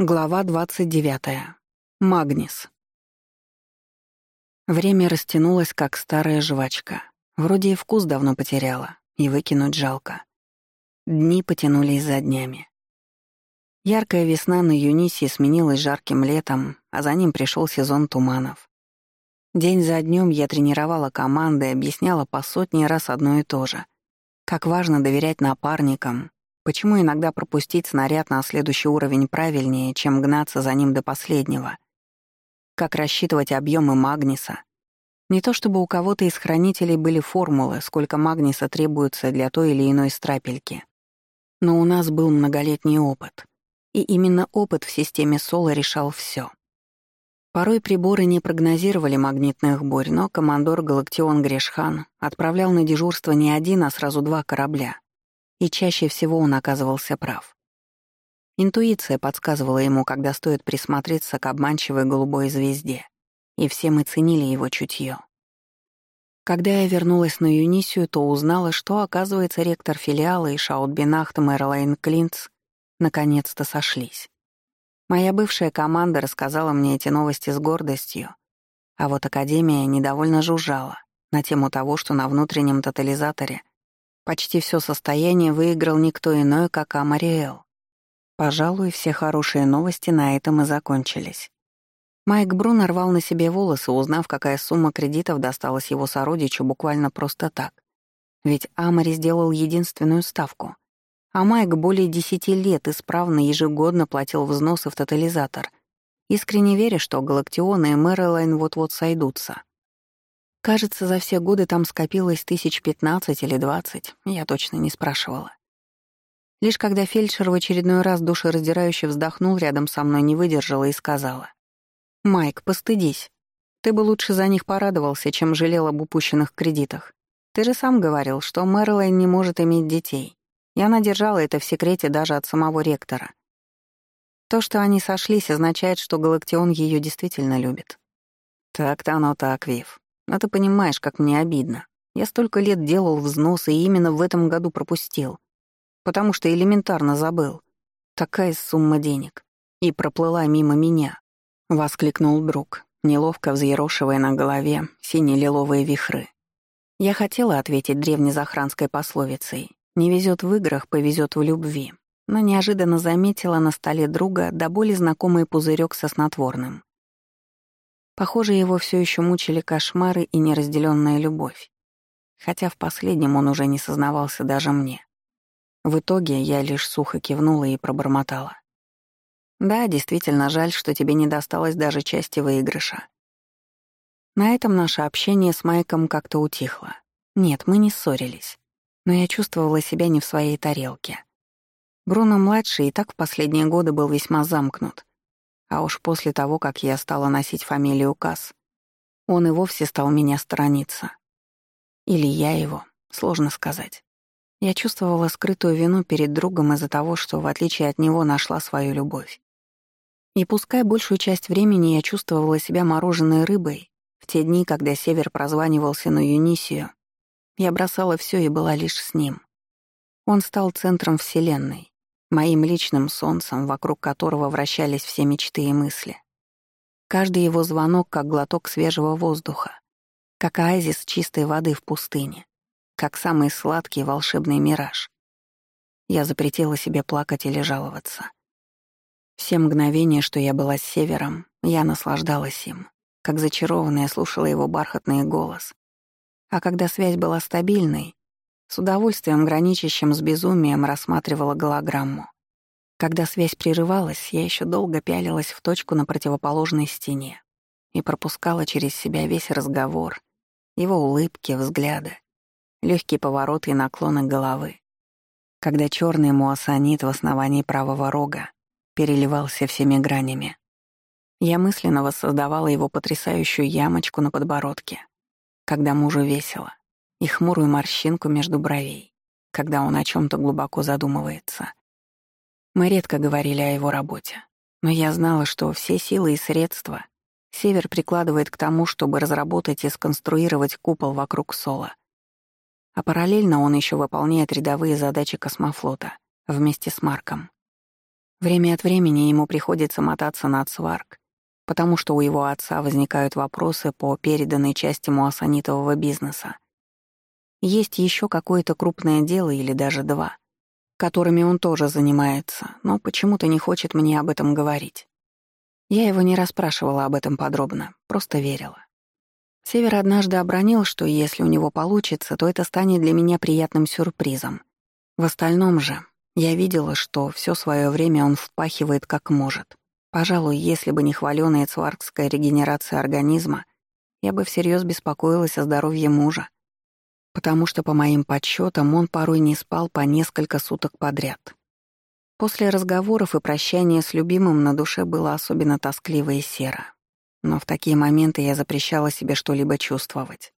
Глава 29. Магнис. Время растянулось, как старая жвачка. Вроде и вкус давно потеряла, и выкинуть жалко. Дни потянулись за днями. Яркая весна на Юнисии сменилась жарким летом, а за ним пришел сезон туманов. День за днем я тренировала команды и объясняла по сотни раз одно и то же. Как важно доверять напарникам, Почему иногда пропустить снаряд на следующий уровень правильнее, чем гнаться за ним до последнего? Как рассчитывать объемы магниса? Не то чтобы у кого-то из хранителей были формулы, сколько магниса требуется для той или иной страпельки. Но у нас был многолетний опыт. И именно опыт в системе Соло решал все. Порой приборы не прогнозировали магнитных бурь, но командор Галактион Грешхан отправлял на дежурство не один, а сразу два корабля и чаще всего он оказывался прав. Интуиция подсказывала ему, когда стоит присмотреться к обманчивой голубой звезде, и все мы ценили его чутье. Когда я вернулась на Юнисию, то узнала, что, оказывается, ректор филиала и Шаутбинахт Мэрилайн Клинц наконец-то сошлись. Моя бывшая команда рассказала мне эти новости с гордостью, а вот Академия недовольно жужжала на тему того, что на внутреннем тотализаторе — Почти все состояние выиграл никто иной, как Амариэл. Пожалуй, все хорошие новости на этом и закончились. Майк Брун рвал на себе волосы, узнав, какая сумма кредитов досталась его сородичу буквально просто так. Ведь Амари сделал единственную ставку. А Майк более десяти лет исправно ежегодно платил взносы в тотализатор, искренне веря, что Галактион и Мэрилайн вот-вот сойдутся. Кажется, за все годы там скопилось тысяч пятнадцать или двадцать, я точно не спрашивала. Лишь когда фельдшер в очередной раз душераздирающе вздохнул рядом со мной, не выдержала и сказала. «Майк, постыдись. Ты бы лучше за них порадовался, чем жалел об упущенных кредитах. Ты же сам говорил, что Мэрилайн не может иметь детей. И она держала это в секрете даже от самого ректора. То, что они сошлись, означает, что Галактион ее действительно любит. Так-то оно так, Вив. А ты понимаешь, как мне обидно. Я столько лет делал взносы и именно в этом году пропустил. Потому что элементарно забыл. Такая сумма денег. И проплыла мимо меня. Воскликнул друг, неловко взъерошивая на голове сине-лиловые вихры. Я хотела ответить древнезахранской пословицей «Не везет в играх, повезет в любви», но неожиданно заметила на столе друга до боли знакомый пузырек со снотворным. Похоже, его все еще мучили кошмары и неразделенная любовь. Хотя в последнем он уже не сознавался даже мне. В итоге я лишь сухо кивнула и пробормотала. «Да, действительно жаль, что тебе не досталось даже части выигрыша». На этом наше общение с Майком как-то утихло. Нет, мы не ссорились. Но я чувствовала себя не в своей тарелке. Бруно-младший и так в последние годы был весьма замкнут — а уж после того, как я стала носить фамилию Касс, он и вовсе стал меня сторониться. Или я его, сложно сказать. Я чувствовала скрытую вину перед другом из-за того, что, в отличие от него, нашла свою любовь. И пускай большую часть времени я чувствовала себя мороженой рыбой, в те дни, когда Север прозванивался на Юнисию, я бросала все и была лишь с ним. Он стал центром Вселенной, моим личным солнцем, вокруг которого вращались все мечты и мысли. Каждый его звонок как глоток свежего воздуха, как оазис чистой воды в пустыне, как самый сладкий волшебный мираж. Я запретила себе плакать или жаловаться. Все мгновения, что я была с Севером, я наслаждалась им, как зачарованная слушала его бархатный голос. А когда связь была стабильной, с удовольствием, граничащим с безумием, рассматривала голограмму. Когда связь прерывалась, я еще долго пялилась в точку на противоположной стене и пропускала через себя весь разговор, его улыбки, взгляды, легкие повороты и наклоны головы. Когда черный муассанит в основании правого рога переливался всеми гранями. Я мысленно воссоздавала его потрясающую ямочку на подбородке, когда мужу весело, и хмурую морщинку между бровей, когда он о чем то глубоко задумывается. Мы редко говорили о его работе, но я знала, что все силы и средства Север прикладывает к тому, чтобы разработать и сконструировать купол вокруг Сола. А параллельно он еще выполняет рядовые задачи космофлота вместе с Марком. Время от времени ему приходится мотаться на сварк, потому что у его отца возникают вопросы по переданной части муассанитового бизнеса. Есть еще какое-то крупное дело или даже два, которыми он тоже занимается, но почему-то не хочет мне об этом говорить. Я его не расспрашивала об этом подробно, просто верила. Север однажды обронил, что если у него получится, то это станет для меня приятным сюрпризом. В остальном же я видела, что все свое время он впахивает как может. Пожалуй, если бы не хвалёная цваркская регенерация организма, я бы всерьез беспокоилась о здоровье мужа, потому что, по моим подсчетам, он порой не спал по несколько суток подряд. После разговоров и прощания с любимым на душе было особенно тоскливо и серо. Но в такие моменты я запрещала себе что-либо чувствовать.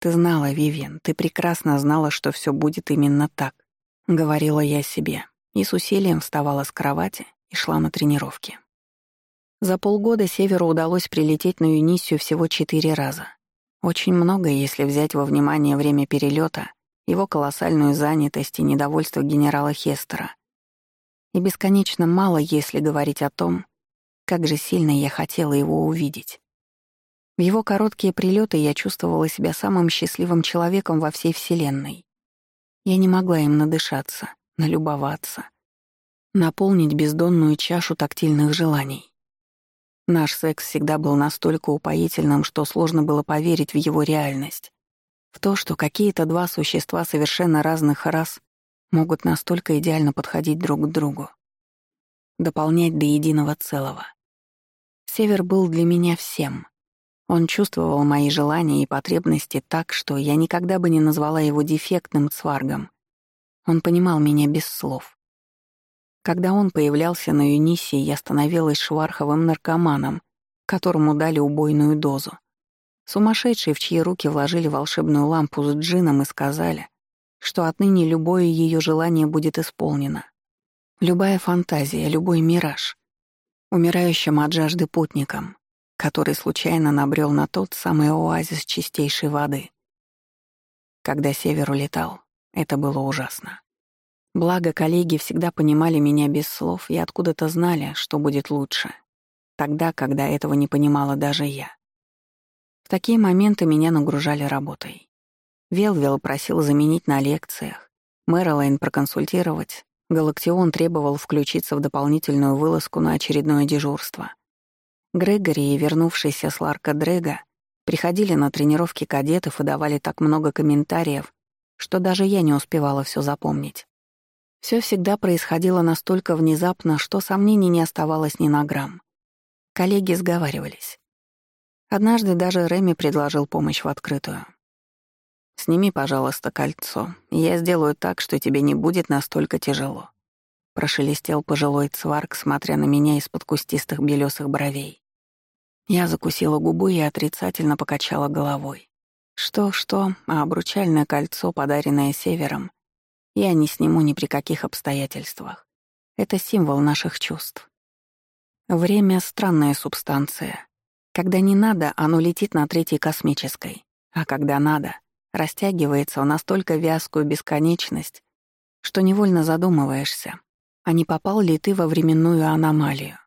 «Ты знала, Вивиан, ты прекрасно знала, что все будет именно так», — говорила я себе, и с усилием вставала с кровати и шла на тренировки. За полгода Северу удалось прилететь на Юнисию всего четыре раза. Очень много, если взять во внимание время перелета, его колоссальную занятость и недовольство генерала Хестера. И бесконечно мало, если говорить о том, как же сильно я хотела его увидеть. В его короткие прилеты я чувствовала себя самым счастливым человеком во всей Вселенной. Я не могла им надышаться, налюбоваться, наполнить бездонную чашу тактильных желаний. Наш секс всегда был настолько упоительным, что сложно было поверить в его реальность. В то, что какие-то два существа совершенно разных рас могут настолько идеально подходить друг к другу. Дополнять до единого целого. Север был для меня всем. Он чувствовал мои желания и потребности так, что я никогда бы не назвала его дефектным цваргом. Он понимал меня без слов. Когда он появлялся на Юнисе, я становилась шварховым наркоманом, которому дали убойную дозу. Сумасшедшие, в чьи руки вложили волшебную лампу с джином и сказали, что отныне любое ее желание будет исполнено. Любая фантазия, любой мираж. Умирающим от жажды путникам, который случайно набрел на тот самый оазис чистейшей воды. Когда Север улетал, это было ужасно. Благо, коллеги всегда понимали меня без слов и откуда-то знали, что будет лучше. Тогда, когда этого не понимала даже я. В такие моменты меня нагружали работой. Велвел просил заменить на лекциях, Мэрилайн проконсультировать, Галактион требовал включиться в дополнительную вылазку на очередное дежурство. Грегори и вернувшийся с Ларка Дрэга приходили на тренировки кадетов и давали так много комментариев, что даже я не успевала все запомнить. Все всегда происходило настолько внезапно, что сомнений не оставалось ни на грамм. Коллеги сговаривались. Однажды даже Реми предложил помощь в открытую. «Сними, пожалуйста, кольцо, я сделаю так, что тебе не будет настолько тяжело», — прошелестел пожилой цварк, смотря на меня из-под кустистых белесых бровей. Я закусила губу и отрицательно покачала головой. Что-что, а обручальное кольцо, подаренное Севером, я не сниму ни при каких обстоятельствах. Это символ наших чувств. Время — странная субстанция. Когда не надо, оно летит на третьей космической, а когда надо, растягивается в настолько вязкую бесконечность, что невольно задумываешься, а не попал ли ты во временную аномалию.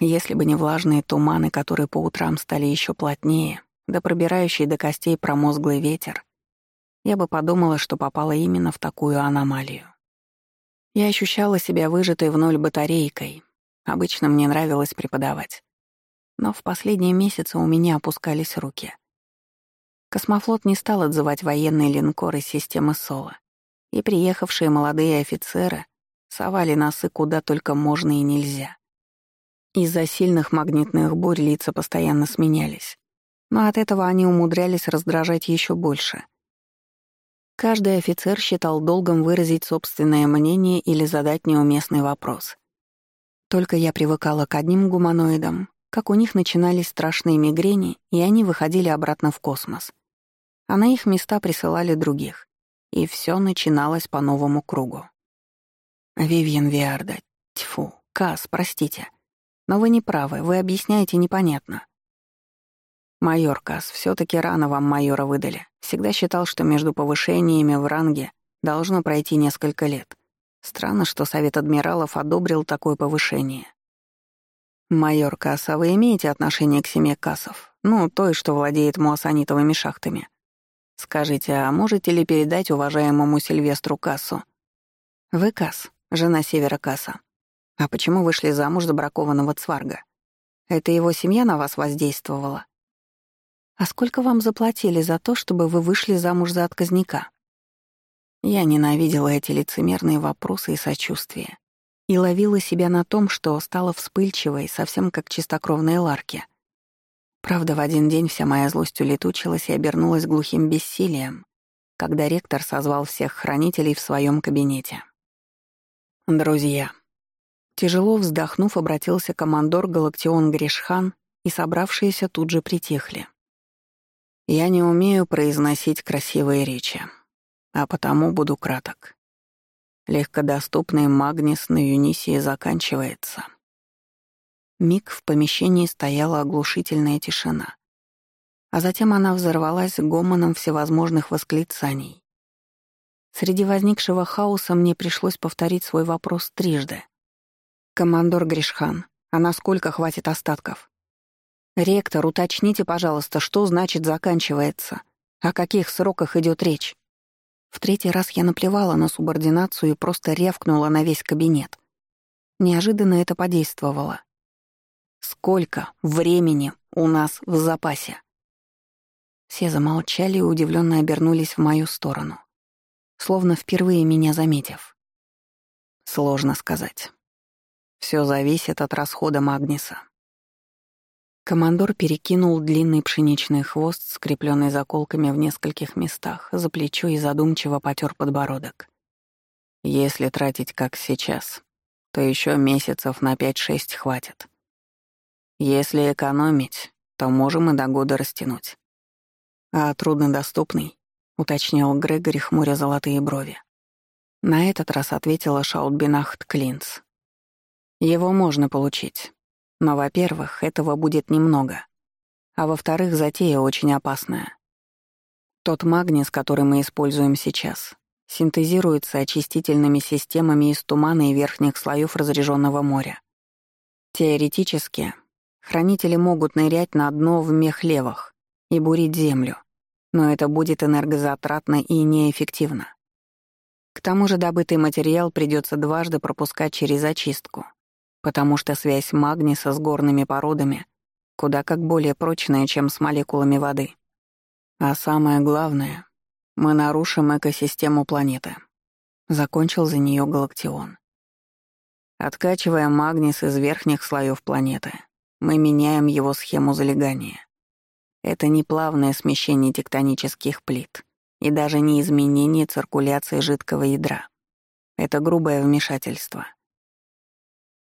Если бы не влажные туманы, которые по утрам стали еще плотнее, да пробирающий до костей промозглый ветер, я бы подумала, что попала именно в такую аномалию. Я ощущала себя выжатой в ноль батарейкой. Обычно мне нравилось преподавать. Но в последние месяцы у меня опускались руки. Космофлот не стал отзывать военные линкоры системы СОЛА, и приехавшие молодые офицеры совали носы куда только можно и нельзя. Из-за сильных магнитных бурь лица постоянно сменялись, но от этого они умудрялись раздражать еще больше — Каждый офицер считал долгом выразить собственное мнение или задать неуместный вопрос. Только я привыкала к одним гуманоидам, как у них начинались страшные мигрени, и они выходили обратно в космос. А на их места присылали других. И все начиналось по новому кругу. «Вивьен Виарда, тьфу, Кас, простите. Но вы не правы, вы объясняете непонятно. «Майор Касс, все таки рано вам майора выдали. Всегда считал, что между повышениями в ранге должно пройти несколько лет. Странно, что Совет Адмиралов одобрил такое повышение. «Майор Касса, вы имеете отношение к семье Кассов? Ну, той, что владеет муассанитовыми шахтами. Скажите, а можете ли передать уважаемому Сильвестру Кассу? Вы Касс, жена Севера Касса. А почему вышли замуж за бракованного Цварга? Это его семья на вас воздействовала? А сколько вам заплатили за то, чтобы вы вышли замуж за отказника? Я ненавидела эти лицемерные вопросы и сочувствия. И ловила себя на том, что стала вспыльчивой, совсем как чистокровные ларки. Правда, в один день вся моя злость улетучилась и обернулась глухим бессилием, когда ректор созвал всех хранителей в своем кабинете. «Друзья». Тяжело вздохнув, обратился командор Галактион Гришхан, и собравшиеся тут же притихли. «Я не умею произносить красивые речи а потому буду краток. Легкодоступный магнис на Юнисии заканчивается. Миг в помещении стояла оглушительная тишина. А затем она взорвалась гомоном всевозможных восклицаний. Среди возникшего хаоса мне пришлось повторить свой вопрос трижды. «Командор Гришхан, а насколько хватит остатков?» «Ректор, уточните, пожалуйста, что значит «заканчивается»? О каких сроках идет речь?» В третий раз я наплевала на субординацию и просто рявкнула на весь кабинет. Неожиданно это подействовало. «Сколько времени у нас в запасе?» Все замолчали и удивленно обернулись в мою сторону, словно впервые меня заметив. Сложно сказать. Все зависит от расхода Магниса. Командор перекинул длинный пшеничный хвост, скрепленный заколками в нескольких местах, за плечо и задумчиво потер подбородок. Если тратить как сейчас, то еще месяцев на пять-шесть хватит. Если экономить, то можем и до года растянуть. А труднодоступный, уточнил Грегори, хмуря золотые брови. На этот раз ответила Шаутбинахт Клинц. Его можно получить. Но, во-первых, этого будет немного. А во-вторых, затея очень опасная. Тот магнис, который мы используем сейчас, синтезируется очистительными системами из тумана и верхних слоев разреженного моря. Теоретически, хранители могут нырять на дно в мехлевах и бурить землю, но это будет энергозатратно и неэффективно. К тому же добытый материал придется дважды пропускать через очистку, потому что связь магниса с горными породами куда как более прочная, чем с молекулами воды. А самое главное, мы нарушим экосистему планеты. Закончил за нее Галактион. Откачивая магнис из верхних слоев планеты, мы меняем его схему залегания. Это не плавное смещение тектонических плит и даже не изменение циркуляции жидкого ядра. Это грубое вмешательство —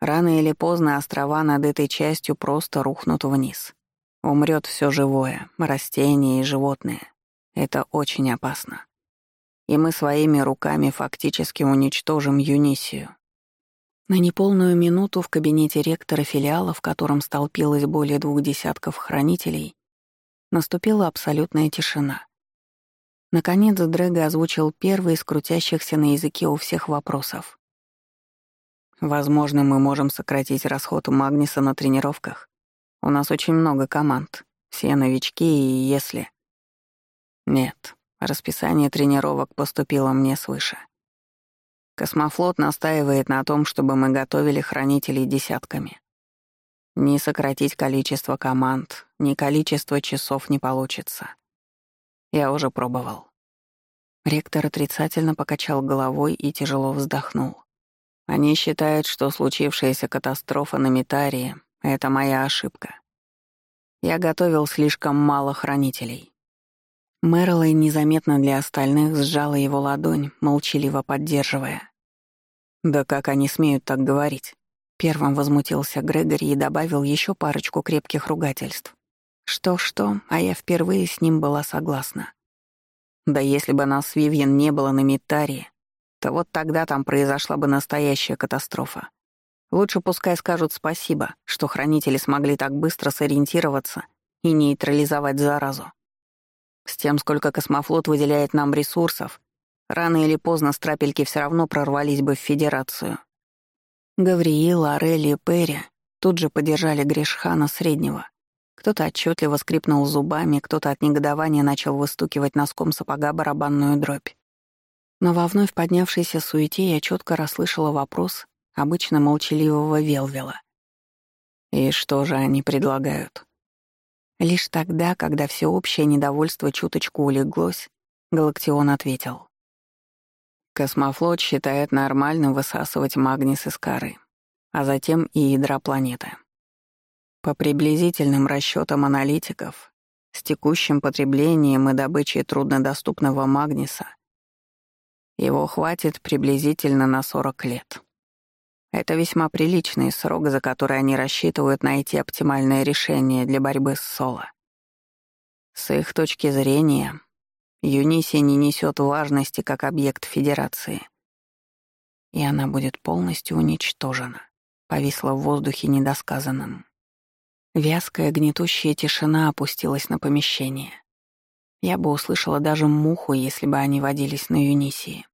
Рано или поздно острова над этой частью просто рухнут вниз. Умрет все живое, растения и животные. Это очень опасно. И мы своими руками фактически уничтожим Юнисию. На неполную минуту в кабинете ректора филиала, в котором столпилось более двух десятков хранителей, наступила абсолютная тишина. Наконец Дрэга озвучил первый из крутящихся на языке у всех вопросов. Возможно, мы можем сократить расход Магниса на тренировках. У нас очень много команд. Все новички и если... Нет, расписание тренировок поступило мне свыше. Космофлот настаивает на том, чтобы мы готовили хранителей десятками. Ни сократить количество команд, ни количество часов не получится. Я уже пробовал. Ректор отрицательно покачал головой и тяжело вздохнул. Они считают, что случившаяся катастрофа на Митарии — это моя ошибка. Я готовил слишком мало хранителей. Мэрилэй незаметно для остальных сжала его ладонь, молчаливо поддерживая. «Да как они смеют так говорить?» Первым возмутился Грегори и добавил еще парочку крепких ругательств. Что-что, а я впервые с ним была согласна. Да если бы нас с Вивьен не было на Митарии, то вот тогда там произошла бы настоящая катастрофа. Лучше пускай скажут спасибо, что хранители смогли так быстро сориентироваться и нейтрализовать заразу. С тем, сколько космофлот выделяет нам ресурсов, Рано или поздно страпельки все равно прорвались бы в Федерацию. Гавриил, Орель и Перри тут же поддержали Гришхана Среднего. Кто-то отчетливо скрипнул зубами, кто-то от негодования начал выстукивать носком сапога барабанную дробь. Но во вновь поднявшейся суете я четко расслышала вопрос обычно молчаливого Велвела. «И что же они предлагают?» Лишь тогда, когда всеобщее недовольство чуточку улеглось, Галактион ответил. Космофлот считает нормальным высасывать магнис из коры, а затем и ядра планеты. По приблизительным расчетам аналитиков, с текущим потреблением и добычей труднодоступного магниса его хватит приблизительно на 40 лет. Это весьма приличный срок, за который они рассчитывают найти оптимальное решение для борьбы с Соло. С их точки зрения, Юнисия не несет важности как объект Федерации. И она будет полностью уничтожена, повисла в воздухе недосказанным. Вязкая гнетущая тишина опустилась на помещение. Я бы услышала даже муху, если бы они водились на Юнисии.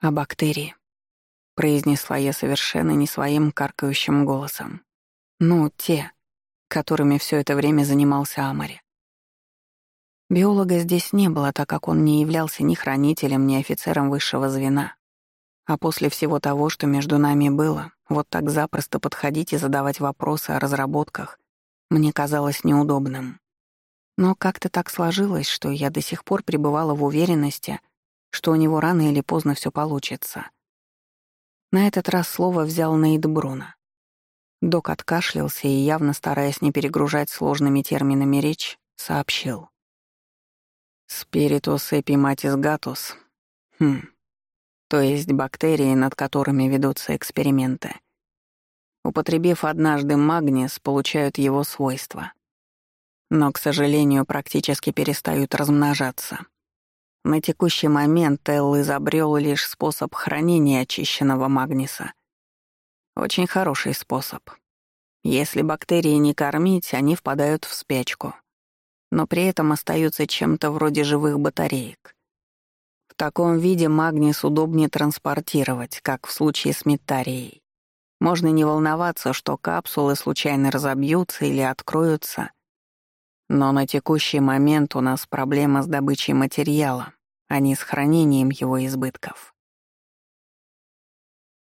А бактерии? произнесла я совершенно не своим каркающим голосом. Ну, те, которыми все это время занимался Амари. Биолога здесь не было, так как он не являлся ни хранителем, ни офицером высшего звена. А после всего того, что между нами было, вот так запросто подходить и задавать вопросы о разработках мне казалось неудобным. Но как-то так сложилось, что я до сих пор пребывала в уверенности, что у него рано или поздно все получится — на этот раз слово взял Нейд Бруно. Док откашлялся и, явно стараясь не перегружать сложными терминами речь, сообщил. «Спиритус эпиматис гатус. Хм. То есть бактерии, над которыми ведутся эксперименты. Употребив однажды магнис, получают его свойства. Но, к сожалению, практически перестают размножаться. На текущий момент Эл изобрел лишь способ хранения очищенного магниса. Очень хороший способ. Если бактерии не кормить, они впадают в спячку, но при этом остаются чем-то вроде живых батареек. В таком виде магнис удобнее транспортировать, как в случае с метарией. Можно не волноваться, что капсулы случайно разобьются или откроются — но на текущий момент у нас проблема с добычей материала, а не с хранением его избытков.